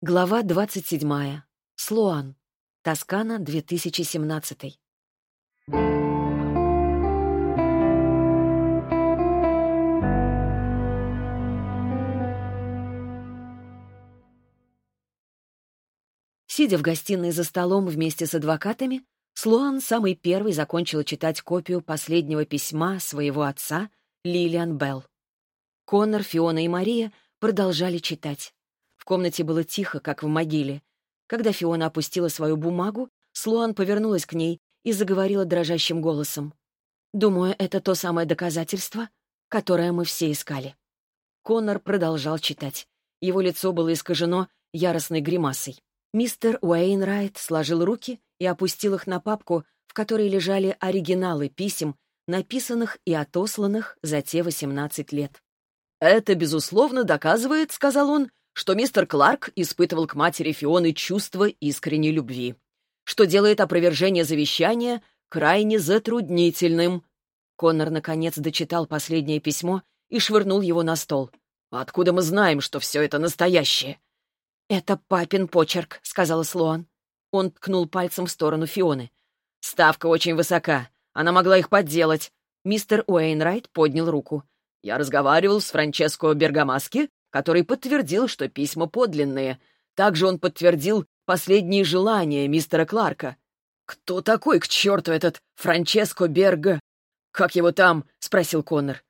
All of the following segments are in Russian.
Глава 27. Слуан. Тоскана, 2017. Сидя в гостиной за столом вместе с адвокатами, Слуан самый первый закончил читать копию последнего письма своего отца Лилиан Белл. Коннор, Фиона и Мария продолжали читать комнате было тихо, как в могиле. Когда Фиона опустила свою бумагу, Слуан повернулась к ней и заговорила дрожащим голосом. «Думаю, это то самое доказательство, которое мы все искали». Коннор продолжал читать. Его лицо было искажено яростной гримасой. Мистер Уэйнрайт сложил руки и опустил их на папку, в которой лежали оригиналы писем, написанных и отосланных за те 18 лет. «Это, безусловно, доказывает, — сказал он, что мистер Кларк испытывал к матери Фионы чувство искренней любви, что делает опровержение завещания крайне затруднительным. Коннор, наконец, дочитал последнее письмо и швырнул его на стол. «Откуда мы знаем, что все это настоящее?» «Это папин почерк», — сказала Слоан. Он ткнул пальцем в сторону Фионы. «Ставка очень высока. Она могла их подделать». Мистер Уэйнрайт поднял руку. «Я разговаривал с Франческо Бергамаски, который подтвердил, что письма подлинные. Также он подтвердил последние желания мистера Кларка. «Кто такой, к черту, этот Франческо Берга?» «Как его там?» — спросил Коннор.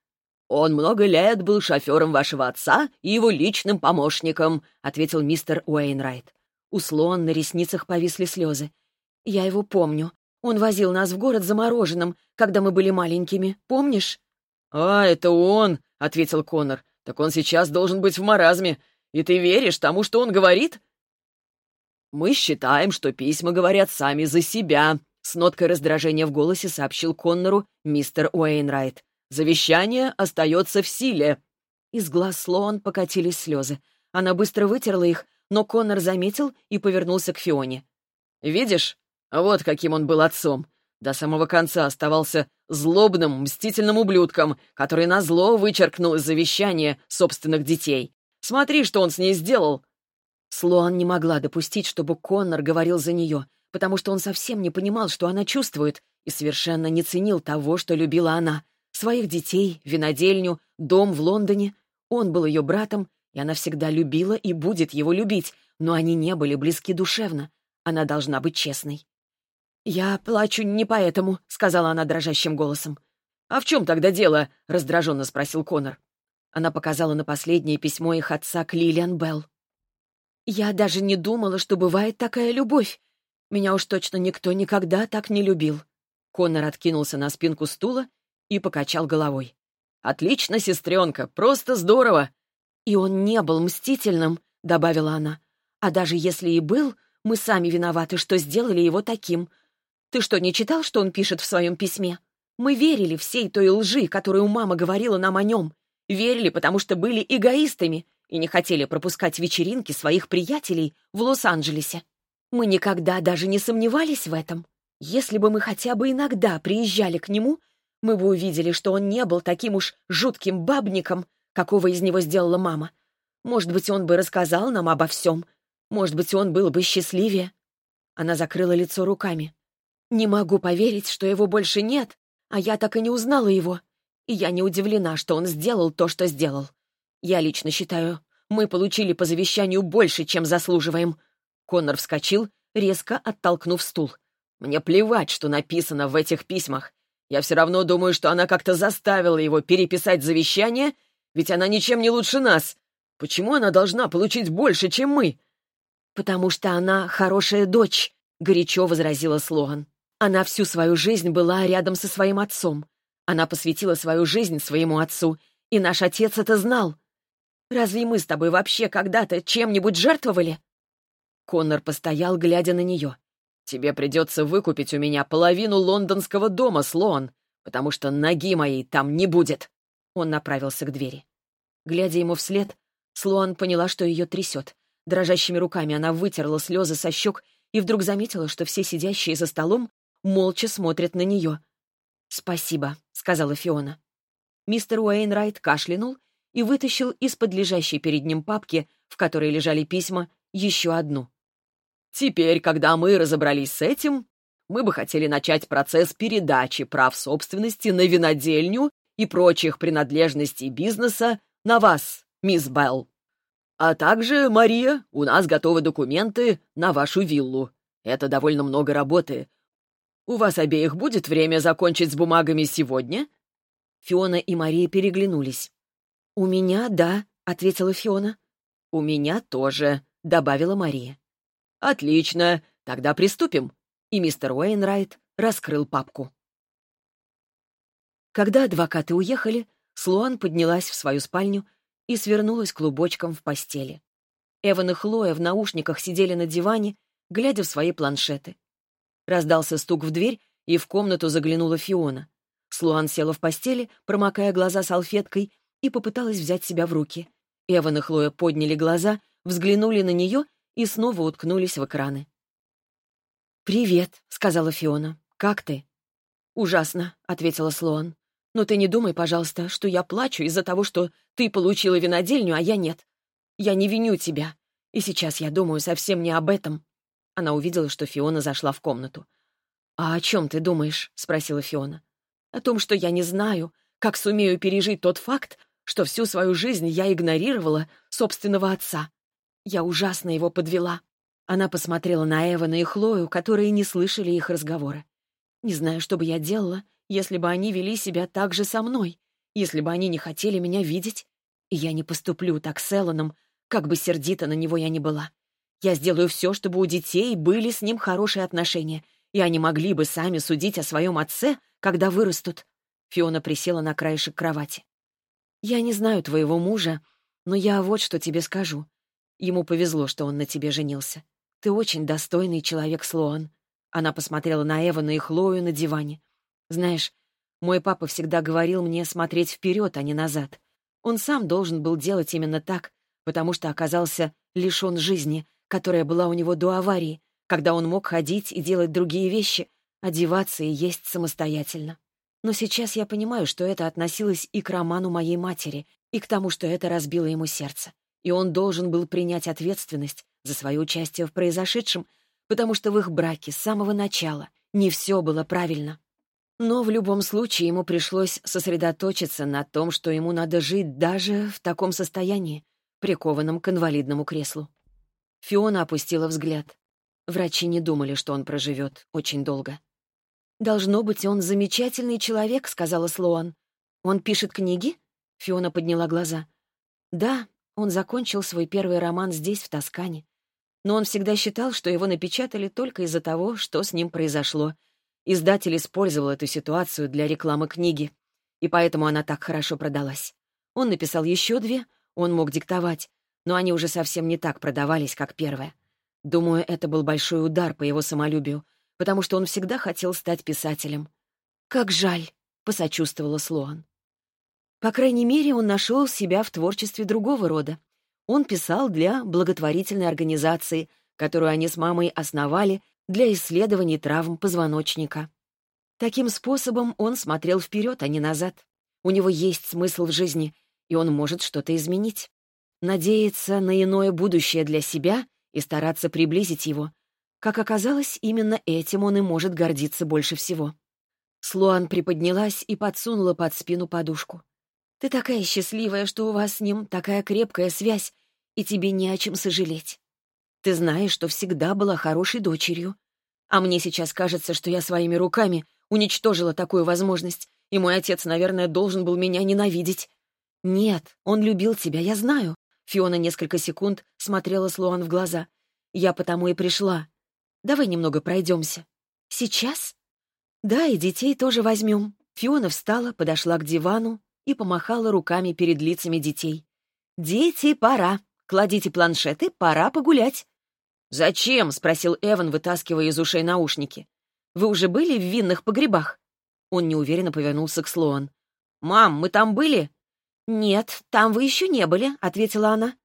«Он много лет был шофером вашего отца и его личным помощником», — ответил мистер Уэйнрайт. У Слоан на ресницах повисли слезы. «Я его помню. Он возил нас в город за мороженым, когда мы были маленькими. Помнишь?» «А, это он», — ответил Коннор. Так он сейчас должен быть в маразме. И ты веришь тому, что он говорит? Мы считаем, что письма говорят сами за себя, с ноткой раздражения в голосе сообщил Коннору мистер Уэйнрайт. Завещание остается в силе. Из глаз Слоан покатились слезы. Она быстро вытерла их, но Коннор заметил и повернулся к Фионе. «Видишь? Вот каким он был отцом. До самого конца оставался злобным, мстительным ублюдком, который назло вычеркнул из завещания собственных детей. Смотри, что он с ней сделал!» Слоан не могла допустить, чтобы Коннор говорил за нее, потому что он совсем не понимал, что она чувствует, и совершенно не ценил того, что любила она. Своих детей, винодельню, дом в Лондоне. Он был ее братом, и она всегда любила и будет его любить, но они не были близки душевно. Она должна быть честной. «Я плачу не поэтому», — сказала она дрожащим голосом. «А в чем тогда дело?» — раздраженно спросил Конор. Она показала на последнее письмо их отца к Лилиан Белл. «Я даже не думала, что бывает такая любовь. Меня уж точно никто никогда так не любил». Конор откинулся на спинку стула и покачал головой. «Отлично, сестренка, просто здорово!» «И он не был мстительным», — добавила она. «А даже если и был, мы сами виноваты, что сделали его таким. Ты что, не читал, что он пишет в своем письме? Мы верили всей той лжи, которую мама говорила нам о нем. Верили, потому что были эгоистами и не хотели пропускать вечеринки своих приятелей в Лос-Анджелесе. Мы никогда даже не сомневались в этом. Если бы мы хотя бы иногда приезжали к нему, мы бы увидели, что он не был таким уж жутким бабником, какого из него сделала мама. Может быть, он бы рассказал нам обо всем. Может быть, он был бы счастливее. Она закрыла лицо руками. Не могу поверить, что его больше нет, а я так и не узнала его. И я не удивлена, что он сделал то, что сделал. Я лично считаю, мы получили по завещанию больше, чем заслуживаем. Коннор вскочил, резко оттолкнув стул. Мне плевать, что написано в этих письмах. Я все равно думаю, что она как-то заставила его переписать завещание, ведь она ничем не лучше нас. Почему она должна получить больше, чем мы? «Потому что она хорошая дочь», — горячо возразила Слоган. Она всю свою жизнь была рядом со своим отцом. Она посвятила свою жизнь своему отцу, и наш отец это знал. Разве мы с тобой вообще когда-то чем-нибудь жертвовали?» Коннор постоял, глядя на нее. «Тебе придется выкупить у меня половину лондонского дома, Слоан, потому что ноги моей там не будет». Он направился к двери. Глядя ему вслед, Слоан поняла, что ее трясет. Дрожащими руками она вытерла слезы со щек и вдруг заметила, что все сидящие за столом молча смотрят на нее. «Спасибо», — сказала Фиона. Мистер Уэйнрайт кашлянул и вытащил из-под лежащей перед ним папки, в которой лежали письма, еще одну. «Теперь, когда мы разобрались с этим, мы бы хотели начать процесс передачи прав собственности на винодельню и прочих принадлежностей бизнеса на вас, мисс Белл. А также, Мария, у нас готовы документы на вашу виллу. Это довольно много работы. У вас обеих будет время закончить с бумагами сегодня?» Фиона и Мария переглянулись. «У меня, да», — ответила Фиона. «У меня тоже», — добавила Мария. «Отлично, тогда приступим». И мистер Уэйнрайт раскрыл папку. Когда адвокаты уехали, Слуан поднялась в свою спальню и свернулась клубочком в постели. Эван и Хлоя в наушниках сидели на диване, глядя в свои планшеты. Раздался стук в дверь, и в комнату заглянула Фиона. Слуан села в постели, промокая глаза салфеткой, и попыталась взять себя в руки. Эван и Хлоя подняли глаза, взглянули на нее и снова уткнулись в экраны. «Привет», — сказала Фиона. «Как ты?» «Ужасно», — ответила Слоан. «Но ты не думай, пожалуйста, что я плачу из-за того, что ты получила винодельню, а я нет. Я не виню тебя. И сейчас я думаю совсем не об этом». Она увидела, что Фиона зашла в комнату. «А о чем ты думаешь?» — спросила Фиона. «О том, что я не знаю, как сумею пережить тот факт, что всю свою жизнь я игнорировала собственного отца. Я ужасно его подвела. Она посмотрела на Эвана и Хлою, которые не слышали их разговора. Не знаю, что бы я делала, если бы они вели себя так же со мной, если бы они не хотели меня видеть. И я не поступлю так с Элланом, как бы сердита на него я ни была. Я сделаю все, чтобы у детей были с ним хорошие отношения, и они могли бы сами судить о своем отце, когда вырастут. Фиона присела на краешек кровати. «Я не знаю твоего мужа, но я вот что тебе скажу. Ему повезло, что он на тебе женился. Ты очень достойный человек, Слоан». Она посмотрела на Эвана и Хлою на диване. «Знаешь, мой папа всегда говорил мне смотреть вперед, а не назад. Он сам должен был делать именно так, потому что оказался лишен жизни, которая была у него до аварии, когда он мог ходить и делать другие вещи, одеваться и есть самостоятельно. Но сейчас я понимаю, что это относилось и к роману моей матери, и к тому, что это разбило ему сердце. И он должен был принять ответственность за свое участие в произошедшем, потому что в их браке с самого начала не все было правильно. Но в любом случае ему пришлось сосредоточиться на том, что ему надо жить даже в таком состоянии, прикованном к инвалидному креслу. Фиона опустила взгляд. Врачи не думали, что он проживет очень долго. «Должно быть, он замечательный человек», — сказала Слоан. «Он пишет книги?» — Фиона подняла глаза. «Да, он закончил свой первый роман здесь, в Тоскане. Но он всегда считал, что его напечатали только из-за того, что с ним произошло. Издатель использовал эту ситуацию для рекламы книги, и поэтому она так хорошо продалась. Он написал еще две, он мог диктовать, но они уже совсем не так продавались, как первая. Думаю, это был большой удар по его самолюбию — потому что он всегда хотел стать писателем. «Как жаль», — посочувствовала Слоан. По крайней мере, он нашел себя в творчестве другого рода. Он писал для благотворительной организации, которую они с мамой основали для исследований травм позвоночника. Таким способом он смотрел вперед, а не назад. У него есть смысл в жизни, и он может что-то изменить. Надеяться на иное будущее для себя и стараться приблизить его, как оказалось, именно этим он и может гордиться больше всего. Слуан приподнялась и подсунула под спину подушку. «Ты такая счастливая, что у вас с ним такая крепкая связь, и тебе не о чем сожалеть. Ты знаешь, что всегда была хорошей дочерью. А мне сейчас кажется, что я своими руками уничтожила такую возможность, и мой отец, наверное, должен был меня ненавидеть. Нет, он любил тебя, я знаю». Фиона несколько секунд смотрела Слуан в глаза. «Я потому и пришла. Давай немного пройдемся. Сейчас? Да, и детей тоже возьмем. Фиона встала, подошла к дивану и помахала руками перед лицами детей. «Дети, пора. Кладите планшеты, пора погулять». «Зачем?» — спросил Эван, вытаскивая из ушей наушники. «Вы уже были в винных погребах?» Он неуверенно повернулся к Слоан. «Мам, мы там были?» «Нет, там вы еще не были», — ответила она.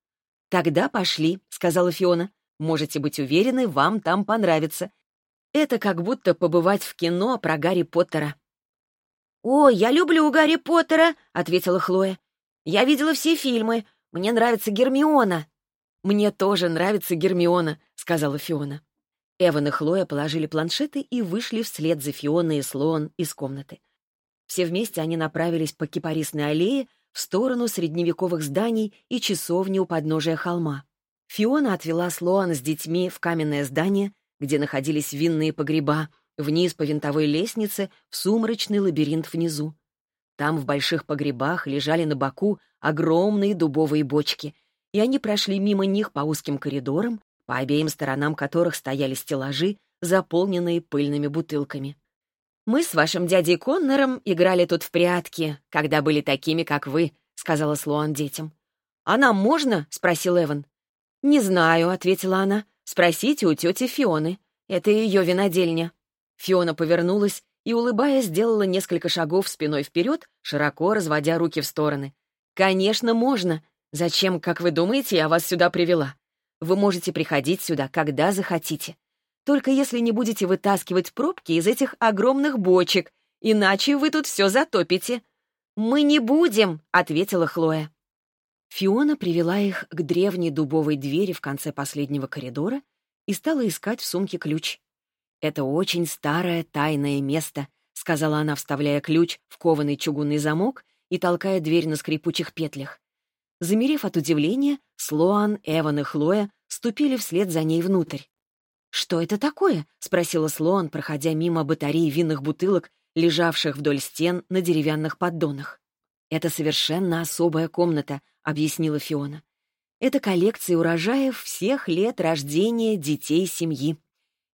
«Тогда пошли», — сказала Фиона. Можете быть уверены, вам там понравится. Это как будто побывать в кино про Гарри Поттера». «О, я люблю Гарри Поттера», — ответила Хлоя. «Я видела все фильмы. Мне нравится Гермиона». «Мне тоже нравится Гермиона», — сказала Фиона. Эван и Хлоя положили планшеты и вышли вслед за Фионой и Слоан из комнаты. Все вместе они направились по кипарисной аллее в сторону средневековых зданий и часовни у подножия холма. Фиона отвела Слоан с детьми в каменное здание, где находились винные погреба, вниз по винтовой лестнице в сумрачный лабиринт внизу. Там в больших погребах лежали на боку огромные дубовые бочки, и они прошли мимо них по узким коридорам, по обеим сторонам которых стояли стеллажи, заполненные пыльными бутылками. «Мы с вашим дядей Коннором играли тут в прятки, когда были такими, как вы», — сказала Слоан детям. «А нам можно?» — спросил Эван. «Не знаю», — ответила она. «Спросите у тети Фионы. Это ее винодельня». Фиона повернулась и, улыбаясь, сделала несколько шагов спиной вперед, широко разводя руки в стороны. «Конечно, можно. Зачем, как вы думаете, я вас сюда привела? Вы можете приходить сюда, когда захотите. Только если не будете вытаскивать пробки из этих огромных бочек, иначе вы тут все затопите». «Мы не будем», — ответила Хлоя. Фиона привела их к древней дубовой двери в конце последнего коридора и стала искать в сумке ключ. «Это очень старое тайное место», — сказала она, вставляя ключ в кованый чугунный замок и толкая дверь на скрипучих петлях. Замерев от удивления, Слоан, Эван и Хлоя ступили вслед за ней внутрь. «Что это такое?» — спросила Слоан, проходя мимо батареи винных бутылок, лежавших вдоль стен на деревянных поддонах. «Это совершенно особая комната», — объяснила Фиона. «Это коллекция урожаев всех лет рождения детей семьи.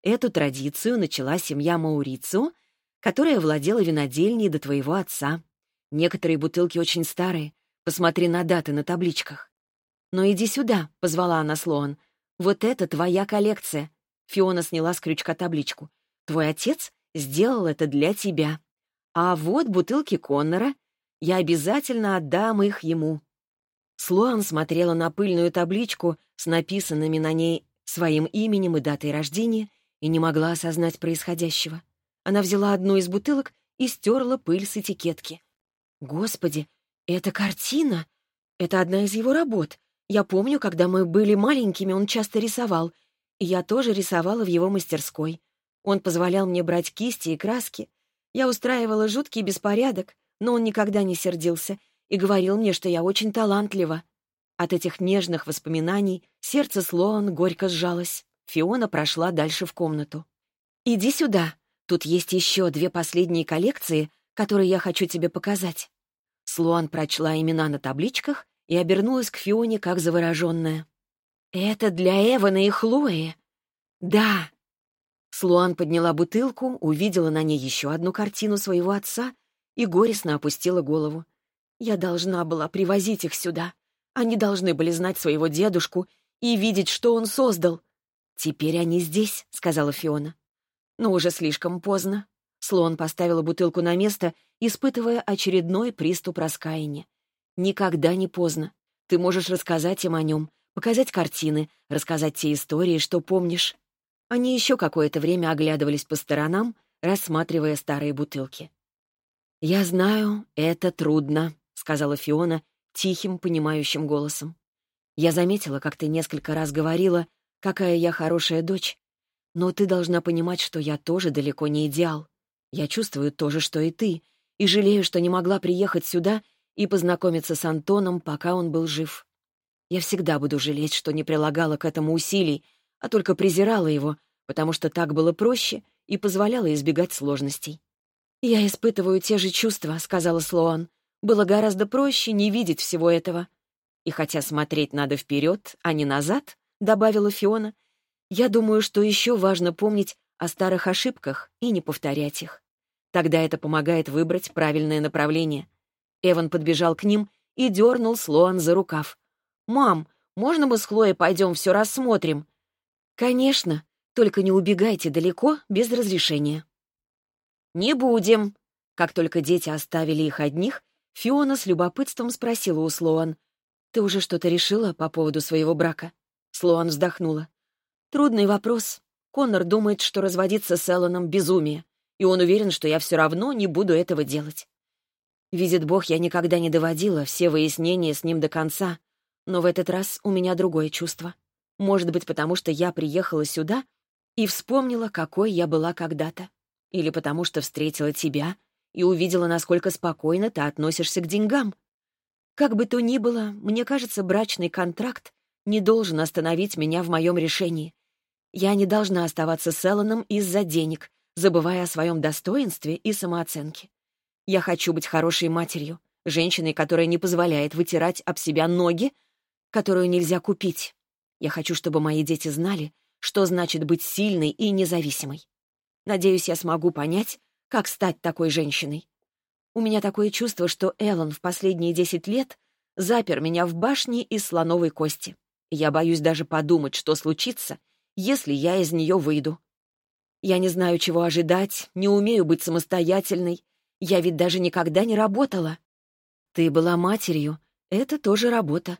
Эту традицию начала семья Маурицио, которая владела винодельней до твоего отца. Некоторые бутылки очень старые, Посмотри на даты на табличках. «Но иди сюда», — позвала она Слоан. «Вот это твоя коллекция». Фиона сняла с крючка табличку. «Твой отец сделал это для тебя. А вот бутылки Коннора. Я обязательно отдам их ему». Слоан смотрела на пыльную табличку с написанными на ней своим именем и датой рождения и не могла осознать происходящего. Она взяла одну из бутылок и стерла пыль с этикетки. «Господи, «Это картина? Это одна из его работ. Я помню, когда мы были маленькими, он часто рисовал. Я тоже рисовала в его мастерской. Он позволял мне брать кисти и краски. Я устраивала жуткий беспорядок, но он никогда не сердился и говорил мне, что я очень талантлива. От этих нежных воспоминаний сердце Слоан горько сжалось. Фиона прошла дальше в комнату. «Иди сюда. Тут есть еще две последние коллекции, которые я хочу тебе показать». Слуан прочла имена на табличках и обернулась к Фионе как завороженная. «Это для Эвана и Хлои?» «Да». Слуан подняла бутылку, увидела на ней еще одну картину своего отца и горестно опустила голову. «Я должна была привозить их сюда. Они должны были знать своего дедушку и видеть, что он создал. Теперь они здесь», — сказала Фиона. «Но уже слишком поздно. Слон поставила бутылку на место, испытывая очередной приступ раскаяния. «Никогда не поздно. Ты можешь рассказать им о нем, показать картины, рассказать те истории, что помнишь». Они еще какое-то время оглядывались по сторонам, рассматривая старые бутылки. «Я знаю, это трудно», — сказала Фиона тихим, понимающим голосом. «Я заметила, как ты несколько раз говорила, какая я хорошая дочь, но ты должна понимать, что я тоже далеко не идеал. Я чувствую то же, что и ты, и жалею, что не могла приехать сюда и познакомиться с Антоном, пока он был жив. Я всегда буду жалеть, что не прилагала к этому усилий, а только презирала его, потому что так было проще и позволяло избегать сложностей. «Я испытываю те же чувства», — сказала Слоан. «Было гораздо проще не видеть всего этого». «И хотя смотреть надо вперед, а не назад», — добавила Фиона, «я думаю, что еще важно помнить о старых ошибках и не повторять их. Тогда это помогает выбрать правильное направление. Эван подбежал к ним и дернул Слоан за рукав. «Мам, можно мы с Хлоей пойдем все рассмотрим?» «Конечно, только не убегайте далеко без разрешения». «Не будем». Как только дети оставили их одних, Фиона с любопытством спросила у Слоан. «Ты уже что-то решила по поводу своего брака?» Слоан вздохнула. «Трудный вопрос. Коннор думает, что разводиться с Эллоном — безумие, и он уверен, что я все равно не буду этого делать. Видит Бог, я никогда не доводила все выяснения с ним до конца, Но в этот раз у меня другое чувство. Может быть, потому что я приехала сюда и вспомнила, какой я была когда-то. Или потому что встретила тебя и увидела, насколько спокойно ты относишься к деньгам. Как бы то ни было, мне кажется, брачный контракт не должен остановить меня в моем решении. Я не должна оставаться с Эллоном из-за денег, забывая о своем достоинстве и самооценке. Я хочу быть хорошей матерью, женщиной, которая не позволяет вытирать об себя ноги, которую нельзя купить. Я хочу, чтобы мои дети знали, что значит быть сильной и независимой. Надеюсь, я смогу понять, как стать такой женщиной. У меня такое чувство, что Эллен в последние десять лет запер меня в башне из слоновой кости. Я боюсь даже подумать, что случится, если я из нее выйду. Я не знаю, чего ожидать, не умею быть самостоятельной. Я ведь даже никогда не работала. Ты была матерью. Это тоже работа.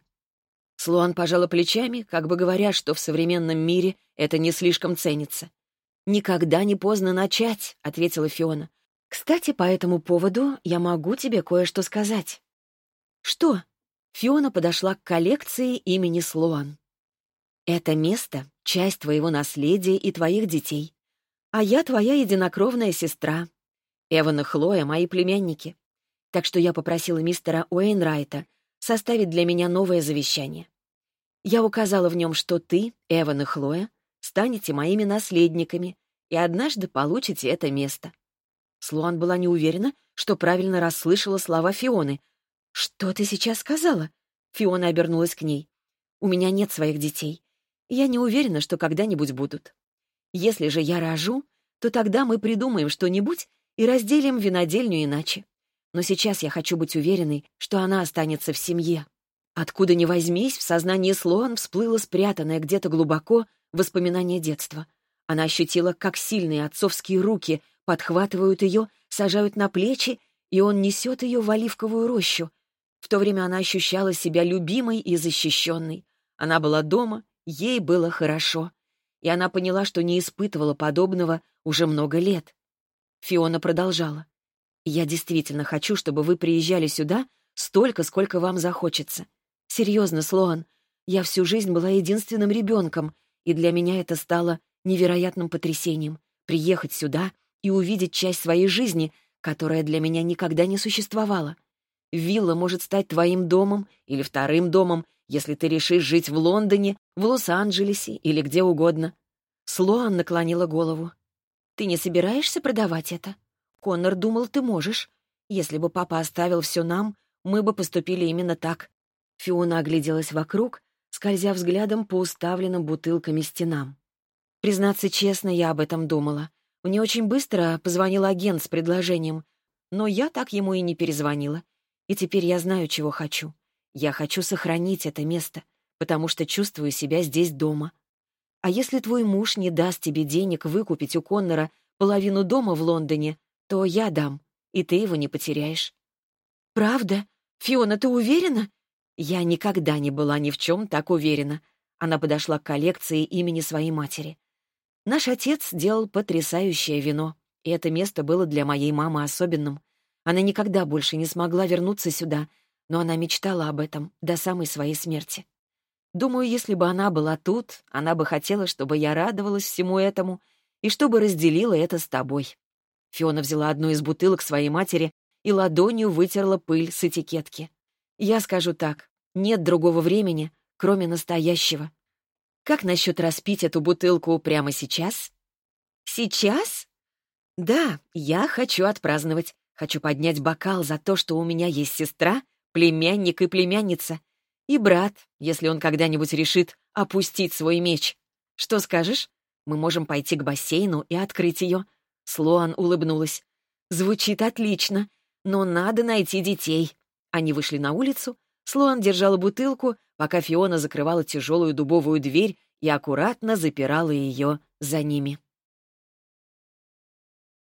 Слуан пожала плечами, как бы говоря, что в современном мире это не слишком ценится. «Никогда не поздно начать», — ответила Фиона. «Кстати, по этому поводу я могу тебе кое-что сказать». «Что?» Фиона подошла к коллекции имени Слуан. «Это место — часть твоего наследия и твоих детей. А я твоя единокровная сестра. Эван и Хлоя — мои племянники. Так что я попросила мистера Уэйнрайта составить для меня новое завещание. Я указала в нем, что ты, Эван и Хлоя, станете моими наследниками и однажды получите это место. Слуан была не уверена, что правильно расслышала слова Фионы. «Что ты сейчас сказала?» Фиона обернулась к ней. «У меня нет своих детей. Я не уверена, что когда-нибудь будут. Если же я рожу, то тогда мы придумаем что-нибудь и разделим винодельню иначе. Но сейчас я хочу быть уверенной, что она останется в семье. Откуда ни возьмись, в сознании Слоан всплыло спрятанное где-то глубоко воспоминание детства. Она ощутила, как сильные отцовские руки подхватывают ее, сажают на плечи, и он несет ее в оливковую рощу. В то время она ощущала себя любимой и защищенной. Она была дома, ей было хорошо. И она поняла, что не испытывала подобного уже много лет. Фиона продолжала. «Я действительно хочу, чтобы вы приезжали сюда столько, сколько вам захочется. Серьезно, Слоан, я всю жизнь была единственным ребенком, и для меня это стало невероятным потрясением — приехать сюда и увидеть часть своей жизни, которая для меня никогда не существовала. Вилла может стать твоим домом или вторым домом, если ты решишь жить в Лондоне, в Лос-Анджелесе или где угодно. Слоан наклонила голову. «Ты не собираешься продавать это? Коннор думал, ты можешь. Если бы папа оставил все нам, мы бы поступили именно так». Фиона огляделась вокруг, скользя взглядом по уставленным бутылками стенам. Признаться честно, я об этом думала. Мне очень быстро позвонил агент с предложением, но я так ему и не перезвонила. И теперь я знаю, чего хочу. Я хочу сохранить это место, потому что чувствую себя здесь дома. А если твой муж не даст тебе денег выкупить у Коннора половину дома в Лондоне, то я дам, и ты его не потеряешь. Правда? Фиона, ты уверена? Я никогда не была ни в чем так уверена. Она подошла к коллекции имени своей матери. Наш отец делал потрясающее вино, и это место было для моей мамы особенным. Она никогда больше не смогла вернуться сюда, но она мечтала об этом до самой своей смерти. Думаю, если бы она была тут, она бы хотела, чтобы я радовалась всему этому и чтобы разделила это с тобой. Фиона взяла одну из бутылок своей матери и ладонью вытерла пыль с этикетки. Я скажу так, нет другого времени, кроме настоящего. Как насчет распить эту бутылку прямо сейчас? Сейчас? Да, я хочу отпраздновать. Хочу поднять бокал за то, что у меня есть сестра, племянник и племянница. И брат, если он когда-нибудь решит опустить свой меч. Что скажешь? Мы можем пойти к бассейну и открыть ее. Слоан улыбнулась. Звучит отлично, но надо найти детей. Они вышли на улицу. Слоан держала бутылку, пока Фиона закрывала тяжелую дубовую дверь и аккуратно запирала ее за ними.